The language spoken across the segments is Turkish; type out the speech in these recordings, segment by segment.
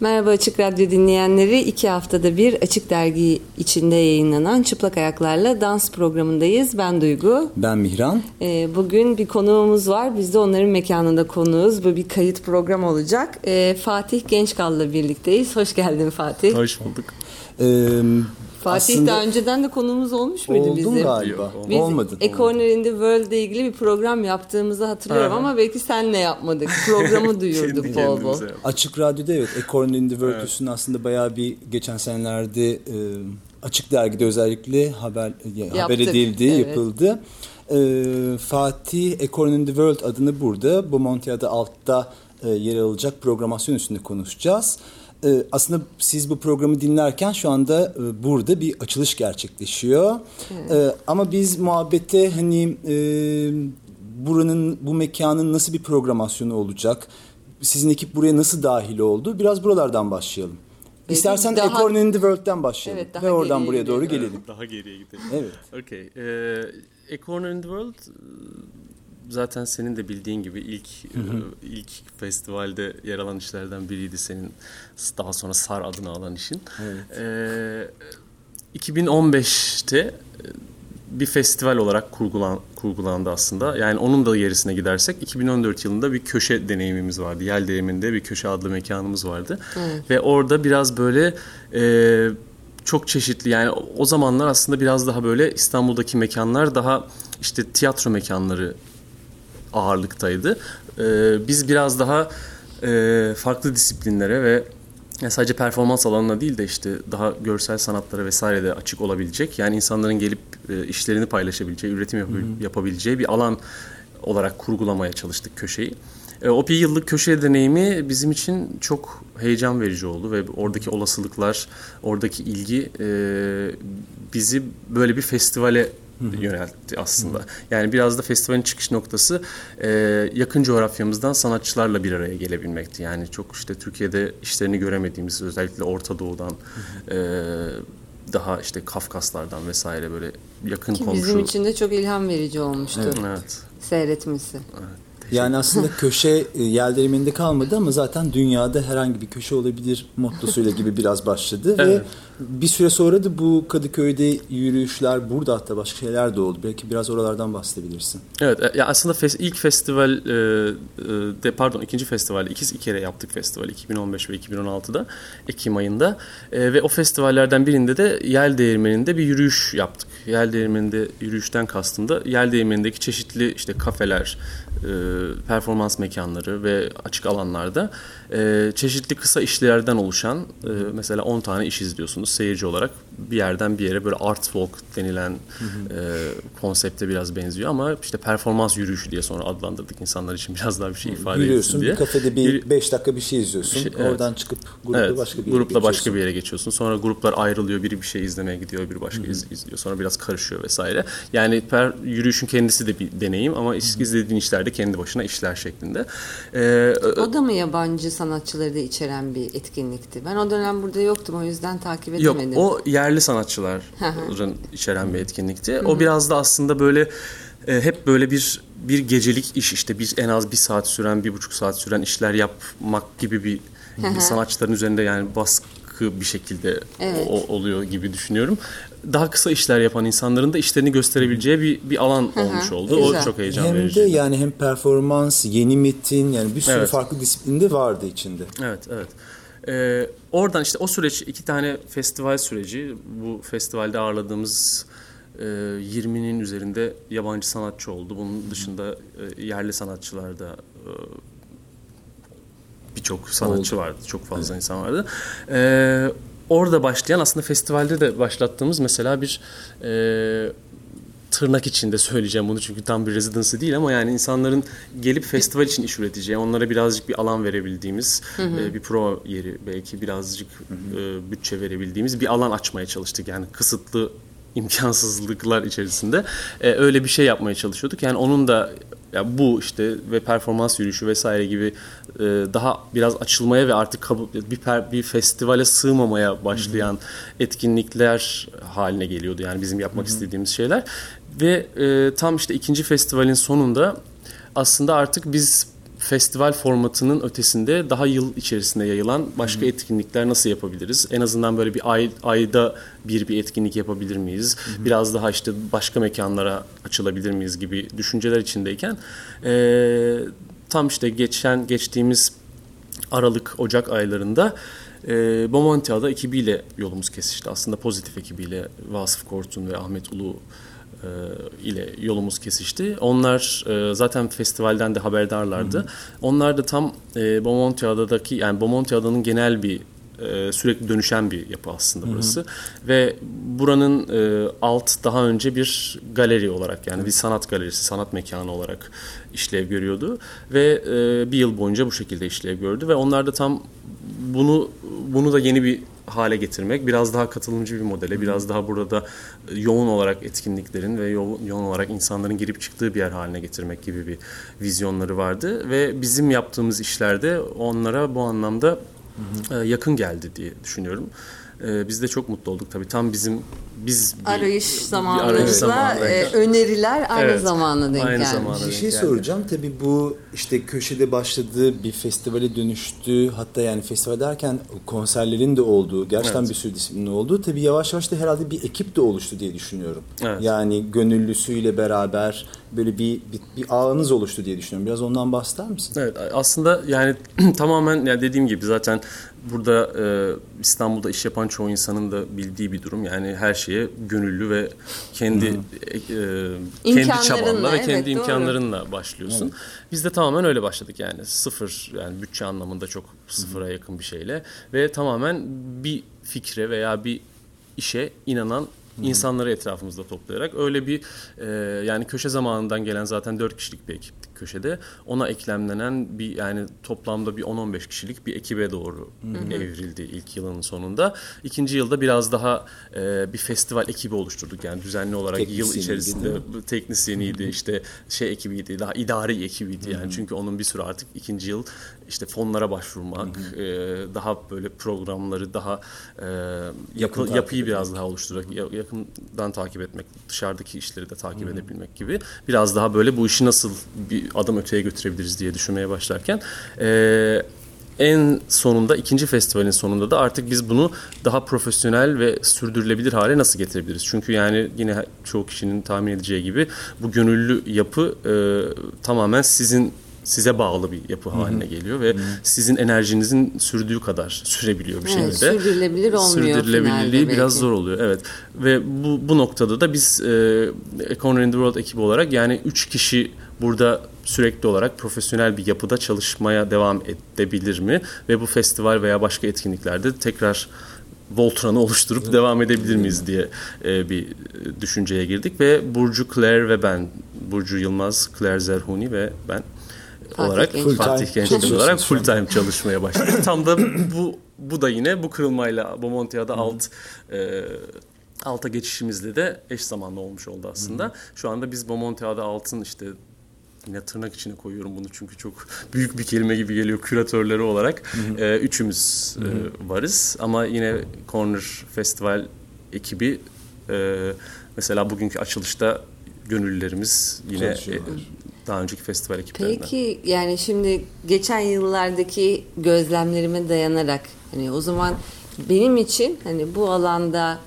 Merhaba Açık Radyo dinleyenleri. iki haftada bir Açık Dergi içinde yayınlanan Çıplak Ayaklarla dans programındayız. Ben Duygu. Ben Mihran. Ee, bugün bir konuğumuz var. Biz de onların mekanında konuğuz. Bu bir kayıt program olacak. Ee, Fatih Gençkal'la birlikteyiz. Hoş geldin Fatih. Hoş bulduk. Ee, Fatih Aslında daha önceden de konuğumuz olmuş muydu oldum bizim? galiba. Yok, Biz Olmadı. A Corner in the World ile ilgili bir program yaptığımızı hatırlıyorum ama belki senle yapmadık. Programı duyurduk bol bol. Açık Radyo'da evet A Corner in the World evet. üstünde aslında bayağı bir geçen senelerde e, Açık Dergi'de özellikle haber Yaptık, haber edildi, evet. yapıldı. E, Fatih A Corner in the World adını burada bu Montia'da altta e, yer alacak programasyon üstünde konuşacağız. Ee, aslında siz bu programı dinlerken şu anda e, burada bir açılış gerçekleşiyor. Evet. Ee, ama biz muhabbete hani e, buranın bu mekanın nasıl bir programasyonu olacak? Sizin ekip buraya nasıl dahil oldu? Biraz buralardan başlayalım. İstersen daha... Acorn in the World'den başlayalım. Evet, ve oradan buraya doğru gelelim. Daha geriye gidelim. Evet. Okay. Ee, Acorn in the World zaten senin de bildiğin gibi ilk hı hı. E, ilk festivalde yer alan işlerden biriydi senin daha sonra Sar adını alan işin. Evet. Ee, 2015'te e, bir festival olarak kurgulan, kurgulandı aslında. Yani onun da gerisine gidersek 2014 yılında bir köşe deneyimimiz vardı. Yel Değirmen'de bir köşe adlı mekanımız vardı. Evet. Ve orada biraz böyle e, çok çeşitli yani o zamanlar aslında biraz daha böyle İstanbul'daki mekanlar daha işte tiyatro mekanları ağırlıktaydı. E, biz biraz daha e, farklı disiplinlere ve yani sadece performans alanına değil de işte daha görsel sanatlara vesaire de açık olabilecek. Yani insanların gelip e, işlerini paylaşabileceği, üretim yap- yapabileceği bir alan olarak kurgulamaya çalıştık köşeyi. E, o bir yıllık köşe deneyimi bizim için çok heyecan verici oldu ve oradaki olasılıklar, oradaki ilgi e, bizi böyle bir festivale yöneltti aslında. Yani biraz da festivalin çıkış noktası e, yakın coğrafyamızdan sanatçılarla bir araya gelebilmekti. Yani çok işte Türkiye'de işlerini göremediğimiz özellikle Orta Doğu'dan e, daha işte Kafkaslardan vesaire böyle yakın Ki komşu. Bizim için de çok ilham verici olmuştu. Evet. evet. Seyretmesi. Evet. Yani aslında köşe e, yel değirmeninde kalmadı ama zaten dünyada herhangi bir köşe olabilir mottosuyla gibi biraz başladı evet. ve bir süre sonra da bu Kadıköy'de yürüyüşler burada hatta başka şeyler de oldu. Belki biraz oralardan bahsedebilirsin. Evet e, ya aslında fes, ilk festival e, de pardon ikinci festival iki, iki kere yaptık festival 2015 ve 2016'da Ekim ayında e, ve o festivallerden birinde de Yel Değirmeni'nde bir yürüyüş yaptık. Yel Değirmeni'nde yürüyüşten kastım da Yel Değirmeni'ndeki çeşitli işte kafeler, e, performans mekanları ve açık alanlarda e, çeşitli kısa işlerden oluşan e, mesela 10 tane iş izliyorsunuz seyirci olarak bir yerden bir yere böyle art walk denilen hı hı. E, konsepte biraz benziyor ama işte performans yürüyüşü diye sonra adlandırdık insanlar için biraz daha bir şey ifade Yürüyorsun, diye. bir kafede bir 5 dakika bir şey izliyorsun. Bir şey, evet. Oradan çıkıp grupla evet, başka bir yere grupla geçiyorsun. başka bir yere geçiyorsun. Sonra gruplar ayrılıyor. Biri bir şey izlemeye gidiyor, biri başka hı hı. izliyor. Sonra biraz karışıyor vesaire. Yani per, yürüyüşün kendisi de bir deneyim ama hı hı. izlediğin işler de kendi başına işler şeklinde. Ee, o da mı yabancı sanatçıları da içeren bir etkinlikti? Ben o dönem burada yoktum o yüzden takip edemedim. Yok o yerli sanatçıların içeren bir etkinlikti. O biraz da aslında böyle e, hep böyle bir bir gecelik iş işte bir en az bir saat süren bir buçuk saat süren işler yapmak gibi bir, bir sanatçıların üzerinde yani baskı bir şekilde evet. o, oluyor gibi düşünüyorum. Daha kısa işler yapan insanların da işlerini gösterebileceği bir, bir alan olmuş oldu. Güzel. O çok heyecan hem verici. Hem de yani hem performans, yeni metin yani bir sürü evet. farklı disiplinde vardı içinde. Evet, evet. Ee, oradan işte o süreç iki tane festival süreci. Bu festivalde ağırladığımız e, 20'nin üzerinde yabancı sanatçı oldu. Bunun dışında e, yerli sanatçılar da e, birçok sanatçı oldu. vardı. Çok fazla evet. insan vardı. E, orada başlayan aslında festivalde de başlattığımız mesela bir e, tırnak içinde söyleyeceğim bunu çünkü tam bir residency değil ama yani insanların gelip festival için iş üreteceği, onlara birazcık bir alan verebildiğimiz, hı hı. E, bir pro yeri belki birazcık hı hı. E, bütçe verebildiğimiz bir alan açmaya çalıştık. Yani kısıtlı imkansızlıklar içerisinde e, öyle bir şey yapmaya çalışıyorduk. Yani onun da ya bu işte ve performans yürüyüşü vesaire gibi e, daha biraz açılmaya ve artık bir per, bir festivale sığmamaya başlayan Hı-hı. etkinlikler haline geliyordu. Yani bizim yapmak Hı-hı. istediğimiz şeyler. Ve e, tam işte ikinci festivalin sonunda aslında artık biz festival formatının ötesinde daha yıl içerisinde yayılan başka Hı-hı. etkinlikler nasıl yapabiliriz? En azından böyle bir ay, ayda bir bir etkinlik yapabilir miyiz? Hı-hı. Biraz daha işte başka mekanlara açılabilir miyiz gibi düşünceler içindeyken e, tam işte geçen geçtiğimiz Aralık Ocak aylarında e, Bomontia'da ekibiyle yolumuz kesişti. Aslında pozitif ekibiyle Vasıf Kortun ve Ahmet Ulu e, ile yolumuz kesişti. Onlar e, zaten festivalden de haberdarlardı. Hı hı. Onlar da tam e, Bomontiada'daki yani Bomontiada'nın genel bir e, sürekli dönüşen bir yapı aslında burası. Hı hı. Ve buranın e, alt daha önce bir galeri olarak yani bir sanat galerisi, sanat mekanı olarak işlev görüyordu. Ve e, bir yıl boyunca bu şekilde işlev gördü. Ve onlar da tam bunu bunu da yeni bir hale getirmek, biraz daha katılımcı bir modele, biraz daha burada yoğun olarak etkinliklerin ve yoğun, yoğun olarak insanların girip çıktığı bir yer haline getirmek gibi bir vizyonları vardı ve bizim yaptığımız işlerde onlara bu anlamda hı hı. yakın geldi diye düşünüyorum. Ee, biz de çok mutlu olduk tabii. Tam bizim biz bir, arayış zamanımızla e, öneriler aynı evet, zamana denk aynı gelmiş. Zamana bir şey soracağım. Tabii bu işte köşede başladığı bir festivale dönüştü. Hatta yani festival derken konserlerin de olduğu, gerçekten evet. bir sürü disiplinin olduğu. Tabii yavaş yavaş da herhalde bir ekip de oluştu diye düşünüyorum. Evet. Yani gönüllüsüyle beraber böyle bir, bir, bir ağınız oluştu diye düşünüyorum. Biraz ondan bahseder misin? Evet aslında yani tamamen yani dediğim gibi zaten burada e, İstanbul'da iş yapan çoğu insanın da bildiği bir durum. Yani her şeye gönüllü ve kendi e, kendi çabanla ve evet, kendi doğru. imkanlarınla başlıyorsun. Evet. Biz de tamamen öyle başladık yani sıfır yani bütçe anlamında çok sıfıra Hı-hı. yakın bir şeyle ve tamamen bir fikre veya bir işe inanan insanları etrafımızda toplayarak öyle bir e, yani köşe zamanından gelen zaten dört kişilik bir ekiptik köşede. Ona eklemlenen bir yani toplamda bir 10-15 kişilik bir ekibe doğru Hı-hı. evrildi ilk yılın sonunda. İkinci yılda biraz daha e, bir festival ekibi oluşturduk. Yani düzenli olarak yıl içerisinde teknisyeniydi, işte şey ekibiydi, daha idari ekibiydi yani. Hı-hı. Çünkü onun bir sürü artık ikinci yıl işte fonlara başvurmak. E, daha böyle programları daha e, yapı, yapıyı biraz daha oluşturarak yakından takip etmek, dışarıdaki işleri de takip hı hı. edebilmek gibi biraz daha böyle bu işi nasıl bir adım öteye götürebiliriz diye düşünmeye başlarken e, en sonunda ikinci festivalin sonunda da artık biz bunu daha profesyonel ve sürdürülebilir hale nasıl getirebiliriz? Çünkü yani yine çoğu kişinin tahmin edeceği gibi bu gönüllü yapı e, tamamen sizin size bağlı bir yapı Hı-hı. haline geliyor ve Hı-hı. sizin enerjinizin sürdüğü kadar sürebiliyor bir evet, şekilde. Sürdürülebilir olmuyor. Sürdürülebilirliği biraz zor oluyor. Evet. Ve bu bu noktada da biz e, Economy in the World ekibi olarak yani üç kişi burada sürekli olarak profesyonel bir yapıda çalışmaya devam edebilir mi? Ve bu festival veya başka etkinliklerde tekrar Voltran'ı oluşturup evet. devam edebilir miyiz diye e, bir düşünceye girdik ve Burcu Claire ve ben, Burcu Yılmaz, Claire Zerhuni ve ben Fatih olarak Genç. Fatih Genç olarak full time çalışmaya başladık. Tam da bu bu da yine bu kırılmayla Bomontia'da alt e, alta geçişimizle de eş zamanlı olmuş oldu aslında. Hı. Şu anda biz Bomontia'da altın işte yine tırnak içine koyuyorum bunu çünkü çok büyük bir kelime gibi geliyor küratörleri olarak. Hı hı. E, üçümüz hı hı. E, varız ama yine Corner Festival ekibi e, mesela bugünkü açılışta gönüllülerimiz yine e, daha önceki festival ekiplerinden. Peki yani şimdi geçen yıllardaki gözlemlerime dayanarak hani o zaman benim için hani bu alanda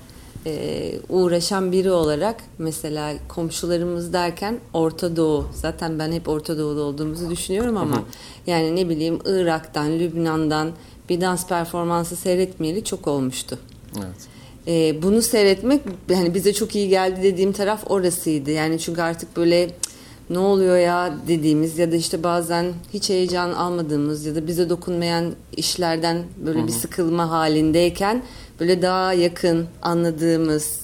e, uğraşan biri olarak mesela komşularımız derken Orta Doğu zaten ben hep Orta Doğu'da olduğumuzu düşünüyorum ama hı hı. yani ne bileyim Irak'tan, Lübnan'dan bir dans performansı seyretmeyeli çok olmuştu. Evet. E, bunu seyretmek hani bize çok iyi geldi dediğim taraf orasıydı. Yani çünkü artık böyle ne oluyor ya dediğimiz ya da işte bazen hiç heyecan almadığımız ya da bize dokunmayan işlerden böyle Hı-hı. bir sıkılma halindeyken böyle daha yakın anladığımız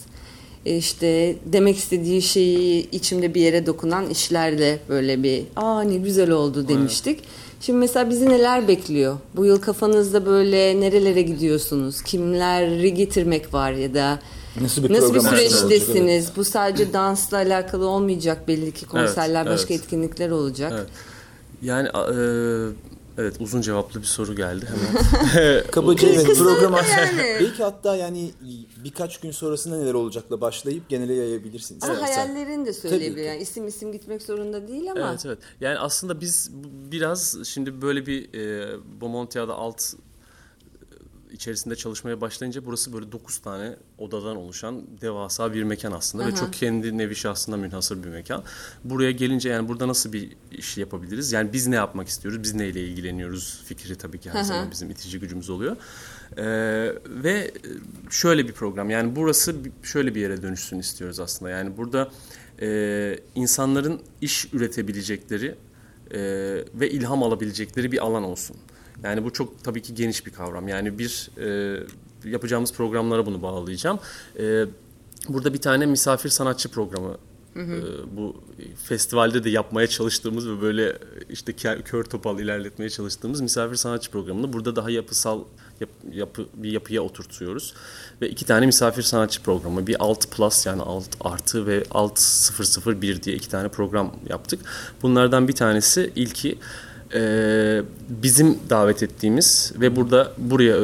e, işte demek istediği şeyi içimde bir yere dokunan işlerle böyle bir aa ne güzel oldu demiştik. Evet. Şimdi mesela bizi neler bekliyor? Bu yıl kafanızda böyle nerelere gidiyorsunuz? Kimleri getirmek var ya da Nasıl bir, Nasıl bir süreçtesiniz? Evet. Bu sadece dansla alakalı olmayacak belli ki konserler, evet, başka evet. etkinlikler olacak. Evet. Yani e, Evet uzun cevaplı bir soru geldi hemen. Kabaca evet program yani. belki hatta yani birkaç gün sonrasında neler olacakla başlayıp genele yayabilirsiniz. Ama hayallerini de söyleyebilir. Yani isim isim gitmek zorunda değil ama. Evet evet. Yani aslında biz biraz şimdi böyle bir e, Bomontia'da alt içerisinde çalışmaya başlayınca burası böyle 9 tane odadan oluşan devasa bir mekan aslında Aha. ve çok kendi nevi şahsına münhasır bir mekan. Buraya gelince yani burada nasıl bir iş yapabiliriz? Yani biz ne yapmak istiyoruz? Biz neyle ilgileniyoruz? Fikri tabii ki her Aha. zaman bizim itici gücümüz oluyor. Ee, ve şöyle bir program yani burası şöyle bir yere dönüşsün istiyoruz aslında. Yani burada e, insanların iş üretebilecekleri e, ve ilham alabilecekleri bir alan olsun. Yani bu çok tabii ki geniş bir kavram. Yani bir e, yapacağımız programlara bunu bağlayacağım. E, burada bir tane misafir sanatçı programı Hı hı. E, bu festivalde de yapmaya çalıştığımız ve böyle işte kör topal ilerletmeye çalıştığımız misafir sanatçı programını burada daha yapısal yap, yapı, bir yapıya oturtuyoruz. Ve iki tane misafir sanatçı programı. Bir alt plus yani alt artı ve alt 001 diye iki tane program yaptık. Bunlardan bir tanesi ilki e, bizim davet ettiğimiz ve burada buraya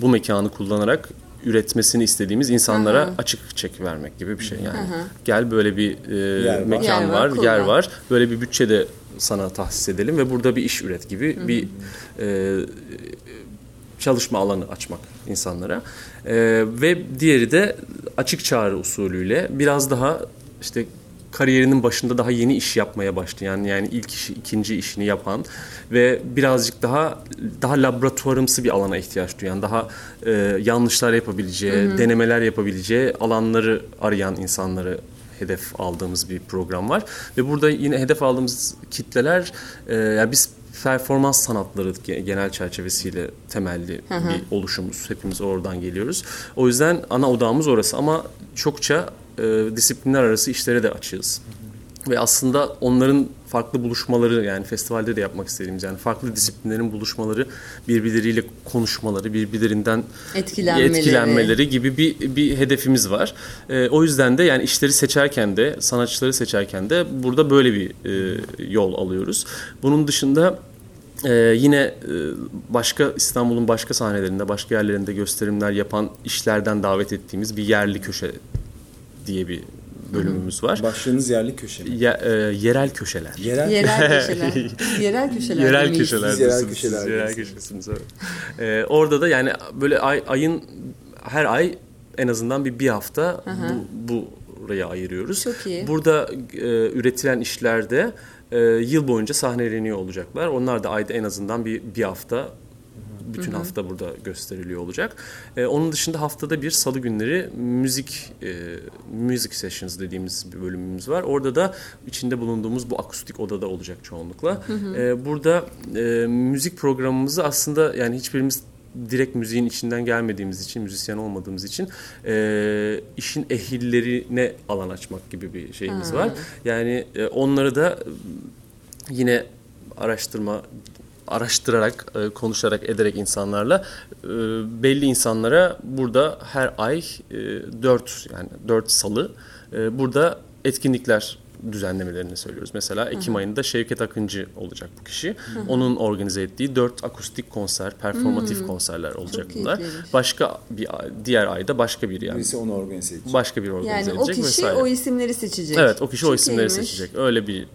bu mekanı kullanarak üretmesini istediğimiz insanlara Aha. açık çek vermek gibi bir şey yani. Aha. Gel böyle bir e, yer mekan yer var, var yer var. Böyle bir bütçe de sana tahsis edelim ve burada bir iş üret gibi Hı-hı. bir e, çalışma alanı açmak insanlara. E, ve diğeri de açık çağrı usulüyle biraz daha işte kariyerinin başında daha yeni iş yapmaya başlayan yani ilk işi, ikinci işini yapan ve birazcık daha daha laboratuvarımsı bir alana ihtiyaç duyan, daha e, yanlışlar yapabileceği, hı hı. denemeler yapabileceği alanları arayan insanları hedef aldığımız bir program var. Ve burada yine hedef aldığımız kitleler e, yani biz performans sanatları genel çerçevesiyle temelli hı hı. bir oluşumuz. Hepimiz oradan geliyoruz. O yüzden ana odağımız orası ama çokça e, disiplinler arası işlere de açığız. Ve aslında onların farklı buluşmaları yani festivalde de yapmak istediğimiz yani farklı disiplinlerin buluşmaları, birbirleriyle konuşmaları, birbirlerinden etkilenmeleri, etkilenmeleri gibi bir bir hedefimiz var. E, o yüzden de yani işleri seçerken de, sanatçıları seçerken de burada böyle bir e, yol alıyoruz. Bunun dışında ee, yine e, başka İstanbul'un başka sahnelerinde, başka yerlerinde gösterimler yapan işlerden davet ettiğimiz bir yerli köşe diye bir bölümümüz var. Başlığınız yerli köşe mi? Ya, e, yerel köşeler. Yerel, yerel köşeler. yerel köşeler. Yerel köşeler. Yerel köşeler. Yerel köşesiniz. Evet. Ee, orada da yani böyle ay, ayın her ay en azından bir bir hafta bu, bu buraya ayırıyoruz. Çok iyi. Burada e, üretilen işlerde e, yıl boyunca sahneleniyor olacaklar. Onlar da ayda en azından bir bir hafta bütün hı hı. hafta burada gösteriliyor olacak. E, onun dışında haftada bir salı günleri müzik e, music sessions dediğimiz bir bölümümüz var. Orada da içinde bulunduğumuz bu akustik odada olacak çoğunlukla. E, burada e, müzik programımızı aslında yani hiçbirimiz direkt müziğin içinden gelmediğimiz için, müzisyen olmadığımız için e, işin ehillerine alan açmak gibi bir şeyimiz ha. var. Yani e, onları da yine araştırma araştırarak, e, konuşarak, ederek insanlarla e, belli insanlara burada her ay e, 4 yani 4 salı e, burada etkinlikler düzenlemelerini söylüyoruz. Mesela Ekim Hı-hı. ayında Şevket Akıncı olacak bu kişi. Hı-hı. Onun organize ettiği dört akustik konser, performatif Hı-hı. konserler olacak Çok bunlar. Başka bir diğer ayda başka bir yani. Birisi onu organize edecek. Başka bir organize yani edecek Yani o kişi vesaire. o isimleri seçecek. Evet, o kişi Çok o isimleri iyiymiş. seçecek. Öyle bir e,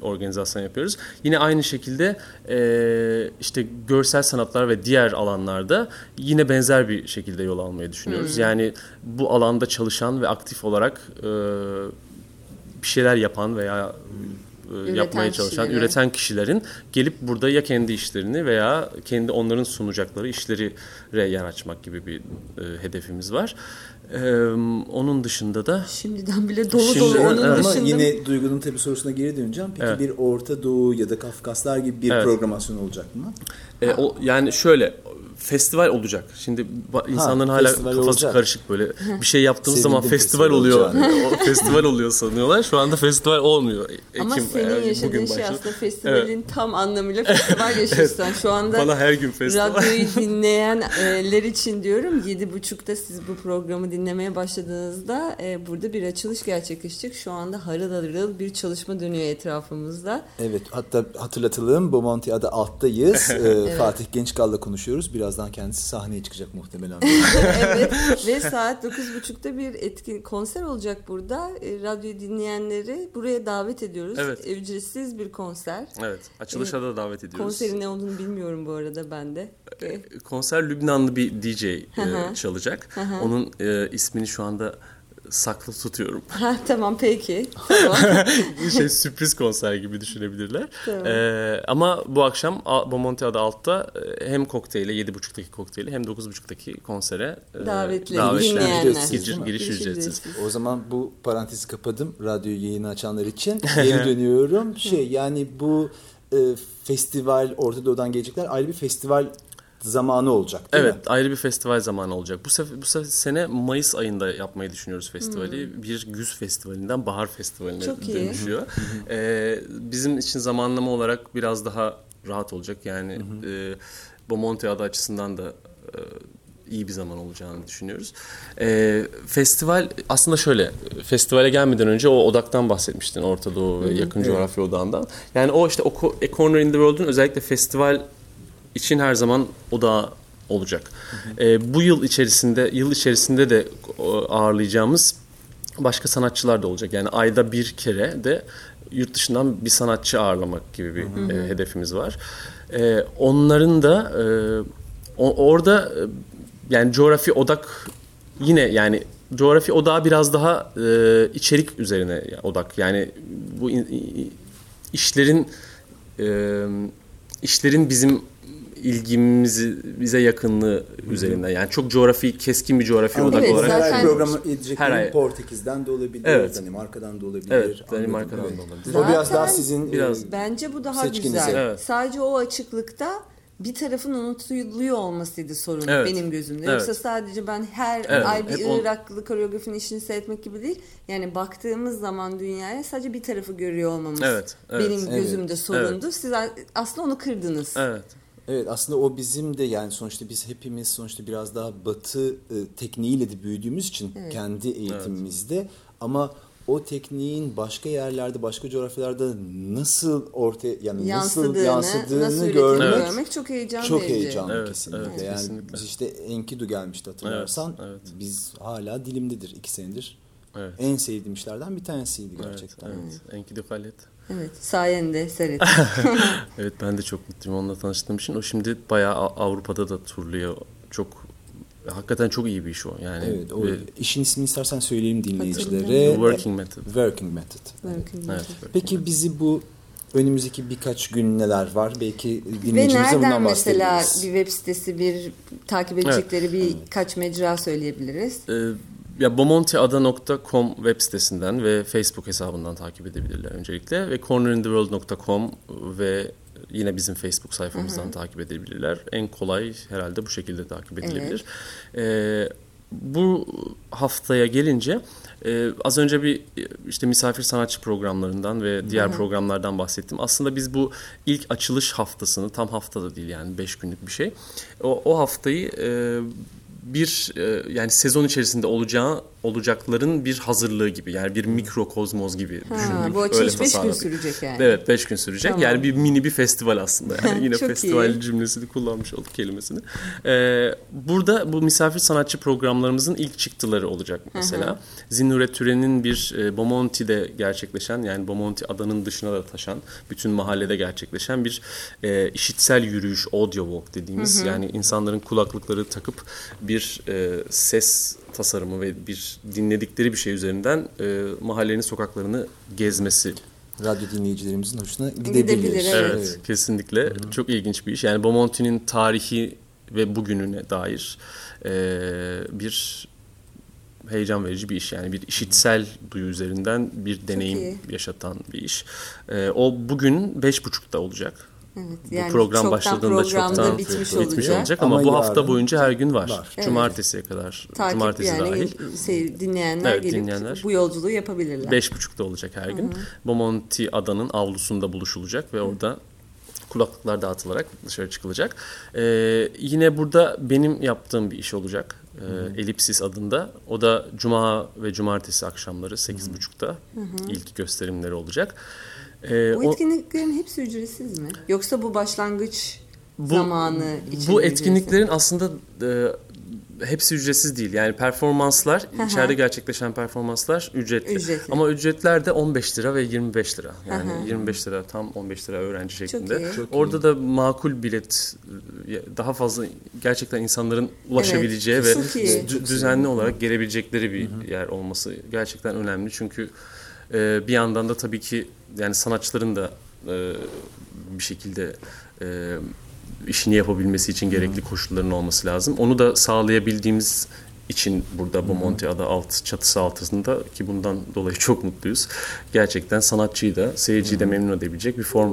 organizasyon yapıyoruz. Yine aynı şekilde e, işte görsel sanatlar ve diğer alanlarda yine benzer bir şekilde yol almayı düşünüyoruz. Hmm. Yani bu alanda çalışan ve aktif olarak e, bir şeyler yapan veya e, üreten yapmaya çalışan, kişileri. üreten kişilerin gelip burada ya kendi işlerini veya kendi onların sunacakları işleri yer açmak gibi bir e, hedefimiz var. Ee, onun dışında da şimdiden bile dolu Şimdi, dolu onun ama dışında yine Duygu'nun tabi sorusuna geri döneceğim. Peki evet. bir Orta Doğu ya da Kafkaslar gibi bir evet. programasyon olacak mı? Ee, o yani şöyle festival olacak. Şimdi insanların ha, hala kafası olacak. karışık böyle. Bir şey yaptığımız zaman festival, festival oluyor. o festival oluyor sanıyorlar. Şu anda festival olmuyor. Ekim, Ama senin yaşadığın bugün şey başladı. aslında festivalin evet. tam anlamıyla festival yaşıyorsun. Şu anda Bana her gün festival. radyoyu dinleyenler için diyorum yedi buçukta siz bu programı dinlemeye başladığınızda e, burada bir açılış gerçekleşecek. Şu anda harıl harıl bir çalışma dönüyor etrafımızda. Evet hatta hatırlatalım Bomonti adı alttayız. ee, evet. Fatih Gençkal'la konuşuyoruz. Birazdan kendisi sahneye çıkacak muhtemelen. evet ve saat dokuz buçukta bir etkin konser olacak burada. E, radyo dinleyenleri buraya davet ediyoruz. Evet. Ücretsiz bir konser. Evet açılışa e, da davet ediyoruz. Konserin ne olduğunu bilmiyorum bu arada ben de. E, konser Lübnanlı bir DJ e, çalacak. Onun e, ismini şu anda saklı tutuyorum. Ha, tamam peki. Tamam. şey sürpriz konser gibi düşünebilirler. Tamam. Ee, ama bu akşam Bomonti adı altta e, hem kokteyle 7.30'daki kokteyli hem 9.30'daki konsere e, davetli. Giriş, giriş, giriş ücretsiz. O zaman bu parantezi kapadım. Radyo yayını açanlar için geri dönüyorum. Şey yani bu e, festival Orta Doğu'dan gelecekler ayrı bir festival zamanı olacak değil evet, mi? ayrı bir festival zamanı olacak. Bu, sef- bu sene Mayıs ayında yapmayı düşünüyoruz festivali. Hmm. Bir güz festivalinden bahar festivaline Çok dönüşüyor. ee, bizim için zamanlama olarak biraz daha rahat olacak. Yani e, Bomonti adı açısından da e, iyi bir zaman olacağını düşünüyoruz. E, festival aslında şöyle, festivale gelmeden önce o odaktan bahsetmiştin Orta Doğu ve yakın coğrafya odağından. Yani o işte o A Corner in the World'un özellikle festival için her zaman odağı olacak. Hı hı. E, bu yıl içerisinde yıl içerisinde de ağırlayacağımız başka sanatçılar da olacak. Yani ayda bir kere de yurt dışından bir sanatçı ağırlamak gibi bir hı hı. E, hedefimiz var. E, onların da e, o, orada e, yani coğrafi odak yine yani coğrafi odağı biraz daha e, içerik üzerine odak. Yani bu in, işlerin e, işlerin bizim ilgimizi bize yakınlığı Hı-hı. üzerinden. Yani çok coğrafi keskin bir coğrafi odak evet, olarak. Her ay programı edeceklerim ay... Portekiz'den de olabilir, evet. Danimarka'dan da olabilir. Evet, Danimarka'dan da olabilir. Zaten o biraz daha sizin biraz e, bence bu daha güzel. Evet. Sadece o açıklıkta bir tarafın unutuluyor olmasıydı sorun evet. benim gözümde. Evet. Yoksa sadece ben her evet. ay bir Hep Iraklı on... koreografinin işini seyretmek gibi değil. Yani baktığımız zaman dünyaya sadece bir tarafı görüyor olmamız evet. Evet. benim gözümde evet. sorundu. Evet. Siz aslında onu kırdınız. Evet. Evet aslında o bizim de yani sonuçta biz hepimiz sonuçta biraz daha batı e, tekniğiyle de büyüdüğümüz için evet. kendi eğitimimizde evet. ama o tekniğin başka yerlerde, başka coğrafyalarda nasıl ortaya yani nasıl yansıdığını nasıl görmek, görmek çok heyecan çok verici. heyecanlı evet, kesinlikle. Evet, yani kesinlikle. biz işte Enkidu gelmişti hatırlarsan. Evet, evet. Biz hala dilimdedir iki senedir. Evet. En sevdiğim işlerden bir tanesiydi gerçekten. Evet, evet. Enkidu Halet. Evet sayende seyrettim. evet ben de çok mutluyum onunla tanıştığım için. O şimdi bayağı Avrupa'da da turluyor. Çok hakikaten çok iyi bir iş o. Yani evet, o ve, işin ismini istersen söyleyeyim dinleyicilere. Working Method. Working Method. Working evet. method. Peki bizi bu önümüzdeki birkaç gün neler var? Belki dinleyicimize bundan mesela bir web sitesi, bir takip edecekleri evet. birkaç mecra söyleyebiliriz? Ee, ya bomontiada.com web sitesinden ve Facebook hesabından takip edebilirler öncelikle ve cornerintheworld.com ve yine bizim Facebook sayfamızdan hı hı. takip edebilirler. En kolay herhalde bu şekilde takip edilebilir. Evet. Ee, bu haftaya gelince e, az önce bir işte misafir sanatçı programlarından ve diğer Hı-hı. programlardan bahsettim. Aslında biz bu ilk açılış haftasını tam haftada değil yani beş günlük bir şey. O, o haftayı e, bir e, yani sezon içerisinde olacağı olacakların bir hazırlığı gibi yani bir mikrokozmoz gibi ha, düşündük. Bu açılış 5 gün sürecek yani. Evet 5 gün sürecek. Tamam. Yani bir mini bir festival aslında. Yani yine festival iyi. cümlesini kullanmış olduk kelimesini. Ee, burada bu misafir sanatçı programlarımızın ilk çıktıları olacak mesela. Zinnuret Türen'in bir e, Bomonti'de gerçekleşen yani Bomonti adanın dışına da taşan bütün mahallede gerçekleşen bir e, işitsel yürüyüş audio walk dediğimiz hı hı. yani insanların kulaklıkları takıp bir e, ses tasarımı ve bir dinledikleri bir şey üzerinden e, mahallenin sokaklarını gezmesi radyo dinleyicilerimizin hoşuna gidebilir. gidebilir evet. evet, kesinlikle. Hı-hı. Çok ilginç bir iş. Yani Bomonti'nin tarihi ve bugününe dair e, bir heyecan verici bir iş. Yani bir işitsel duyu üzerinden bir deneyim yaşatan bir iş. E, o bugün beş buçukta olacak. Evet, yani bu program başladığında çoktan bitmiş, bitmiş olacak. olacak ama, ama bu hafta boyunca her gün var. var. Evet. Cumartesiye kadar. Takip Cumartesi yani dahil. Şey, dinleyenler evet, gelip dinleyenler, bu yolculuğu yapabilirler. Beş buçukta olacak her gün. Hı-hı. Bomonti adanın avlusunda buluşulacak ve Hı-hı. orada kulaklıklar dağıtılarak dışarı çıkılacak. Ee, yine burada benim yaptığım bir iş olacak. Ee, Elipsis adında. O da cuma ve cumartesi akşamları 8.30'da ilk gösterimleri olacak. Ee, bu etkinliklerin o, hepsi ücretsiz mi? Yoksa bu başlangıç bu, zamanı için Bu etkinliklerin ücretsiz? aslında e, hepsi ücretsiz değil. Yani performanslar, içeride gerçekleşen performanslar ücretli. ücretli. Ama ücretler de 15 lira ve 25 lira. Yani 25 lira tam 15 lira öğrenci şeklinde. Çok iyi. Çok Orada iyi. da makul bilet e, daha fazla gerçekten insanların ulaşabileceği evet, ve düzenli olarak gelebilecekleri bir Hı-hı. yer olması gerçekten önemli. Çünkü e, bir yandan da tabii ki yani sanatçıların da e, bir şekilde e, işini yapabilmesi için gerekli koşulların olması lazım. Onu da sağlayabildiğimiz için burada bu Monte adı alt çatısı altında ki bundan dolayı çok mutluyuz. Gerçekten sanatçıyı da seyirciyi de memnun edebilecek bir form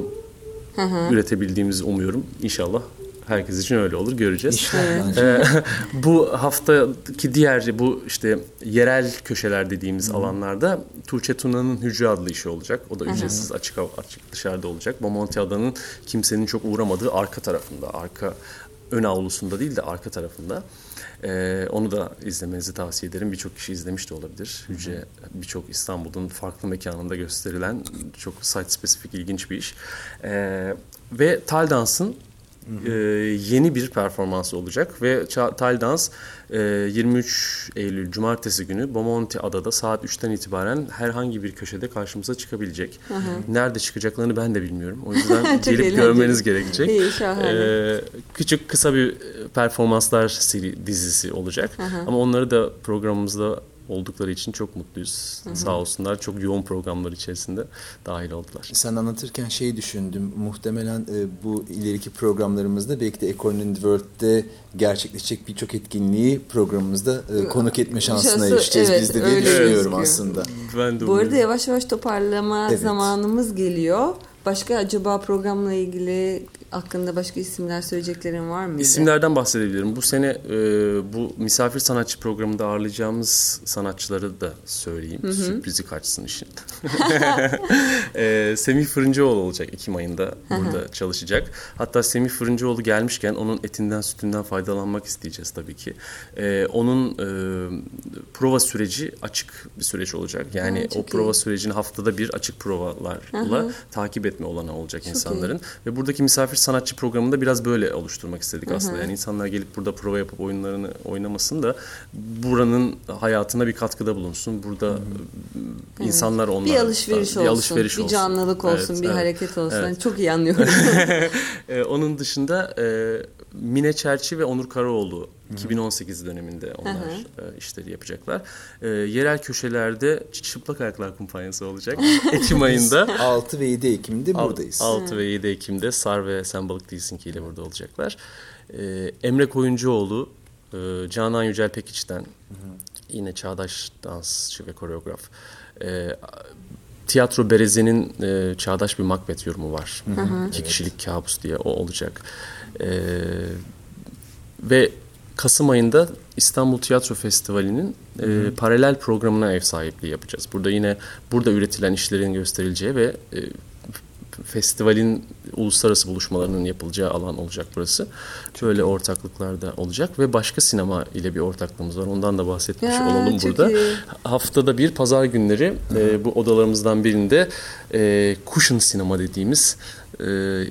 üretebildiğimizi umuyorum. İnşallah Herkes için öyle olur göreceğiz. Ee, bu haftaki diğer bu işte yerel köşeler dediğimiz Hı. alanlarda Tuğçe Tuna'nın Hücre adlı işi olacak. O da ücretsiz açık açık dışarıda olacak. Bomonti Adanın kimsenin çok uğramadığı arka tarafında, arka ön avlusunda değil de arka tarafında. Ee, onu da izlemenizi tavsiye ederim. Birçok kişi izlemiş de olabilir. Hücre birçok İstanbul'un farklı mekanında gösterilen çok site spesifik ilginç bir iş. Ee, ve Tal Dans'ın e, yeni bir performansı olacak ve Tal Dans e, 23 Eylül Cumartesi günü Bomonti Adada saat 3'ten itibaren herhangi bir köşede karşımıza çıkabilecek. Hı hı. Nerede çıkacaklarını ben de bilmiyorum. O yüzden gelip görmeniz gerekecek. İyi, e, küçük kısa bir performanslar seri dizisi olacak. Hı hı. Ama onları da programımızda oldukları için çok mutluyuz. Hı hı. Sağ olsunlar çok yoğun programlar içerisinde dahil oldular. Sen anlatırken şeyi düşündüm. Muhtemelen e, bu ileriki programlarımızda belki de Ecorn in the World'de gerçekleşecek birçok etkinliği programımızda e, konuk etme şansına erişeceğiz evet, biz de diye düşünüyorum aslında. Ben de Bu arada yavaş yavaş toparlama evet. zamanımız geliyor. Başka acaba programla ilgili hakkında başka isimler söyleyeceklerin var mı? İsimlerden bahsedebilirim. Bu sene e, bu misafir sanatçı programında ağırlayacağımız sanatçıları da söyleyeyim. Hı hı. Sürprizi kaçsın işin. e, Semih Fırıncıoğlu olacak Ekim ayında burada çalışacak. Hatta Semih Fırıncıoğlu gelmişken onun etinden sütünden faydalanmak isteyeceğiz tabii ki. E, onun e, prova süreci açık bir süreç olacak. Yani ha, o prova iyi. sürecini haftada bir açık provalarla takip etme olanağı olacak çok insanların. İyi. Ve buradaki misafir sanatçı programında biraz böyle oluşturmak istedik aslında. Hı hı. Yani insanlar gelip burada prova yapıp oyunlarını oynamasın da buranın hayatına bir katkıda bulunsun. Burada hı hı. insanlar onlar bir alışveriş da, olsun, bir alışveriş bir canlılık olsun, evet, bir evet, hareket olsun. Evet. Yani çok iyi anlıyorum. ee, onun dışında e, Mine Çerçi ve Onur Karaoğlu 2018 döneminde onlar e, işleri yapacaklar. E, yerel köşelerde Çıplak Ayaklar Kumpanyası olacak. Ekim ayında. 6 ve 7 Ekim'de buradayız. 6 ve 7 Ekim'de Sar ve Sen Balık Değilsin ki ile burada olacaklar. E, Emre Koyuncuoğlu, e, Canan Yücel Pekiç'ten yine çağdaş dansçı ve koreograf. E, Tiyatro Bereze'nin e, çağdaş bir Macbeth yorumu var. Hı hı. İki kişilik kabus diye o olacak. E, ve Kasım ayında İstanbul Tiyatro Festivali'nin e, paralel programına ev sahipliği yapacağız. Burada yine burada üretilen işlerin gösterileceği ve e, festivalin uluslararası buluşmalarının yapılacağı alan olacak burası. Böyle ortaklıklar da olacak ve başka sinema ile bir ortaklığımız var. Ondan da bahsetmiş ya, olalım burada. Iyi. Haftada bir pazar günleri e, bu odalarımızdan birinde e, cushion sinema dediğimiz e,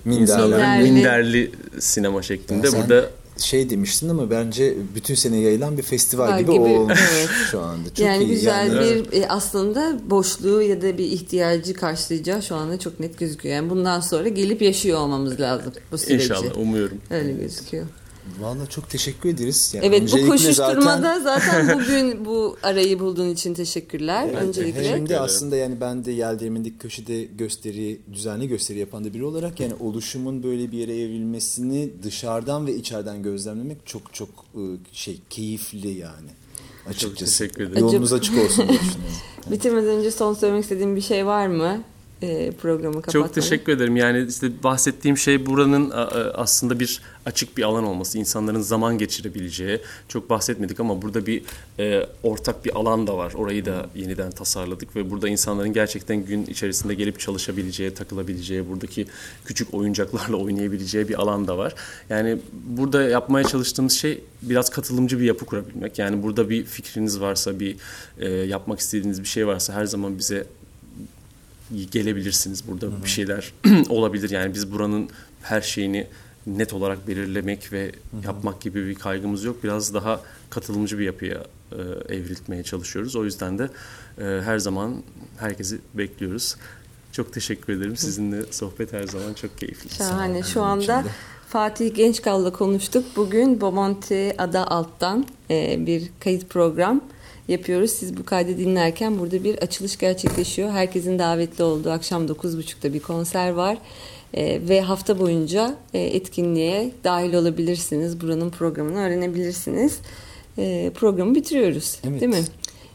minderli. minderli sinema şeklinde ya burada şey demiştin ama bence bütün sene yayılan bir festival gibi, gibi olmuş evet. şu anda. Çok yani iyi. güzel yani. bir e, aslında boşluğu ya da bir ihtiyacı karşılayacağı şu anda çok net gözüküyor. Yani bundan sonra gelip yaşıyor olmamız lazım bu süreci. İnşallah umuyorum. Öyle gözüküyor. Valla çok teşekkür ederiz. Yani evet bu koşuşturmada zaten... zaten bugün bu arayı bulduğun için teşekkürler. Evet, öncelikle. Hem de aslında yani ben de Yeldirmen'deki köşede gösteri, düzenli gösteri yapan da biri olarak yani oluşumun böyle bir yere evrilmesini dışarıdan ve içeriden gözlemlemek çok çok ıı, şey keyifli yani. Açıkçası. Çok teşekkür ederim. Yolunuz açık olsun. Bitirmeden önce son söylemek istediğim bir şey var mı? E, programı kapatmayı. Çok teşekkür ederim. Yani işte bahsettiğim şey buranın aslında bir açık bir alan olması, insanların zaman geçirebileceği. Çok bahsetmedik ama burada bir e, ortak bir alan da var. Orayı da yeniden tasarladık ve burada insanların gerçekten gün içerisinde gelip çalışabileceği, takılabileceği, buradaki küçük oyuncaklarla oynayabileceği bir alan da var. Yani burada yapmaya çalıştığımız şey biraz katılımcı bir yapı kurabilmek. Yani burada bir fikriniz varsa, bir e, yapmak istediğiniz bir şey varsa her zaman bize gelebilirsiniz. Burada Hı-hı. bir şeyler olabilir. Yani biz buranın her şeyini net olarak belirlemek ve Hı-hı. yapmak gibi bir kaygımız yok. Biraz daha katılımcı bir yapıya e, evriltmeye çalışıyoruz. O yüzden de e, her zaman herkesi bekliyoruz. Çok teşekkür ederim. Sizinle sohbet her zaman çok keyifli. Şahane. Şu anda Fatih Gençkal'la konuştuk. Bugün Bomonti Ada Alt'tan e, bir kayıt program yapıyoruz. Siz bu kaydı dinlerken burada bir açılış gerçekleşiyor. Herkesin davetli olduğu akşam 9.30'da bir konser var. E, ve hafta boyunca e, etkinliğe dahil olabilirsiniz. Buranın programını öğrenebilirsiniz. E, programı bitiriyoruz. Evet. Değil mi?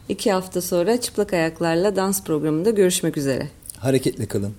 İki hafta sonra çıplak ayaklarla dans programında görüşmek üzere. Hareketli kalın.